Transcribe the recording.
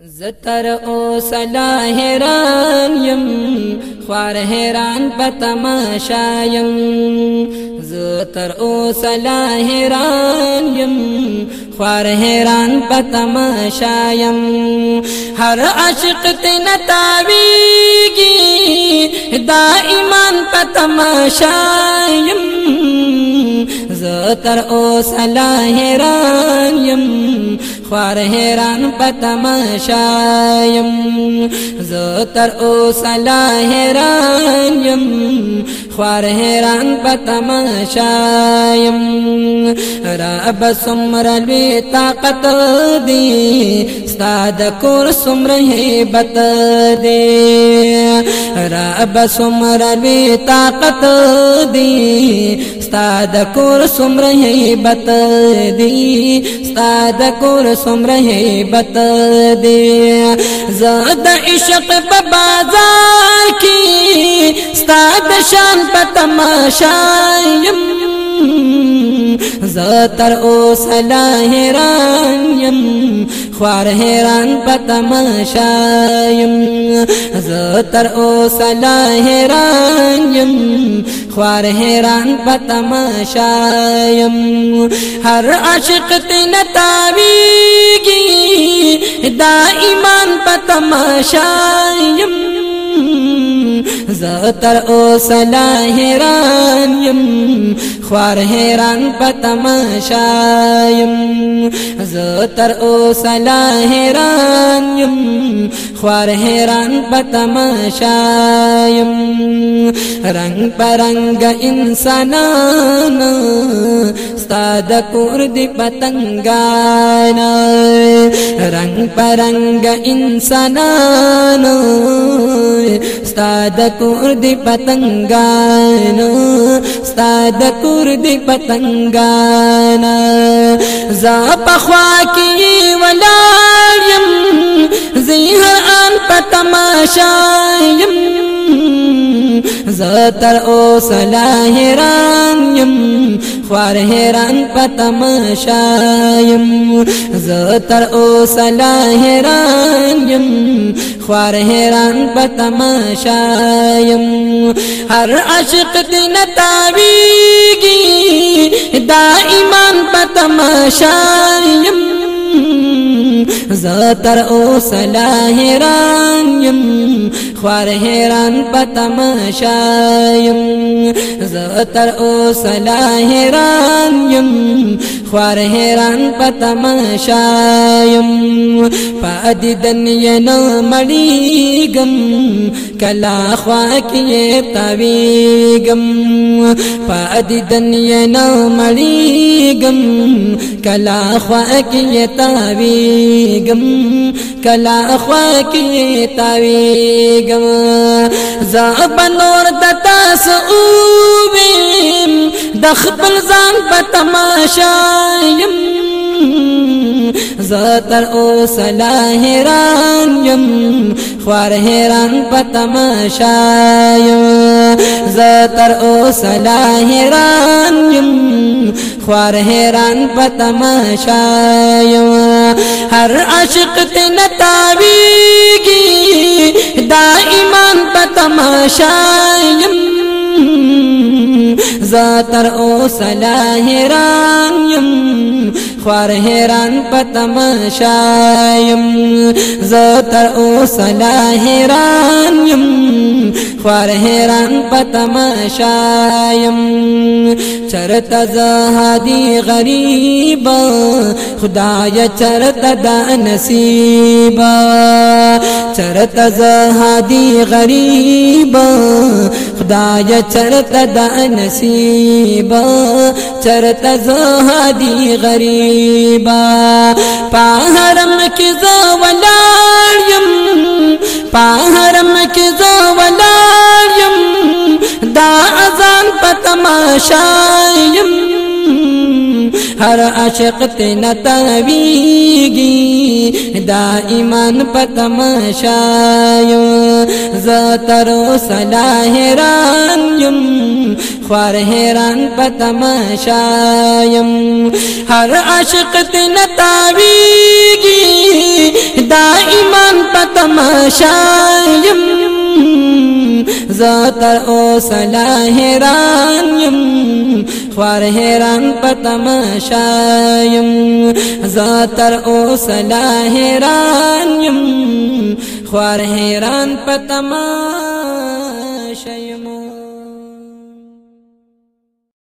زتر او سلا حیران یم خوار حیران پتماشا یم زتر او سلا حیران یم خوار حیران پتماشا یم ہر عشق تین تاویگی دا ایمان پتماشا یم زتر او سلا حیران یم خوار حیران پتا پتماشایم زه تر او سلا حیران یم خوار حیران پتا پتماشایم رب سمر لوی طاقت دی ستاد کور سمر هیبت دی رب سمر لوی طاقت دی ستاد کور سمر هیبت دی استاد کور سمره بت دی زاد عشق په بازار کې استاد شان په زتر او سلا حیران یم خوار حیران پتماشا یم زتر او سلا حیران یم خوار حیران پتماشا یم ہر تن تاوی گی دا ایمان پتماشا یم زتر او سلا حیران یم خوار حیران پتماشایم زه تر اوس لا حیران یم خوار حیران پتماشایم رنگ پرنګ انسانان ستاد کور دی پتنګان رنگ پرنګ انسانان ستاد کور دی پتنګان ستاد کور تور دی پتنګانا زا په خوا کې ولاړ يم زه ان په تماشا يم زتر او سلا حیران یم خوار حیران پتماشا یم زتر او سلا حیران یم خوار حیران پتماشا یم هر عشق دن تاویگی دا ایمان پتماشا یم زتر او سلا حیران یم خوار حیران په تماشا يم زه تر اوسه لا حیران يم خوار حیران پتمشایم پا دیدن یې نه مړیږم کلا خوا کې تویګم پا دیدن یې نه مړیږم کلا خوا کې تویګم کلا خوا کې تویګم زابنور د تاسو او د خپل خپل ځان په تماشا يم زه تر اوس لا حیران يم خوار حیران په تماشا يم زه تر اوس لا حیران يم خوار حیران په تماشا يم هر عاشق تنه تاویږي دائمان په تماشا يم زه تر اوسه لا حیران یم خوار حیران په تماشا یم زه تر اوسه لا حیران یم خوار حیران په تماشا یم چرته زه هادي غریب خدای چرته د نصیب چرته زه هادي غریب خدایا چرته دا نصیبا چرته زه هادي غریبا په حرم کې زه ولاړ يم په حرم کې زه ولاړ يم دا اذان په تماشا يم هر عاشق ته نتاويږي دا ایمان پتم شایو زتر سلا حیران یم خوار حیران پتم شایم هر عاشق تن تاویگی دا ایمان پتم شایم زتر او سلا حیران یم خوار حیران پتماشا یم زتر او سلا حیران یم خوار حیران پتماشا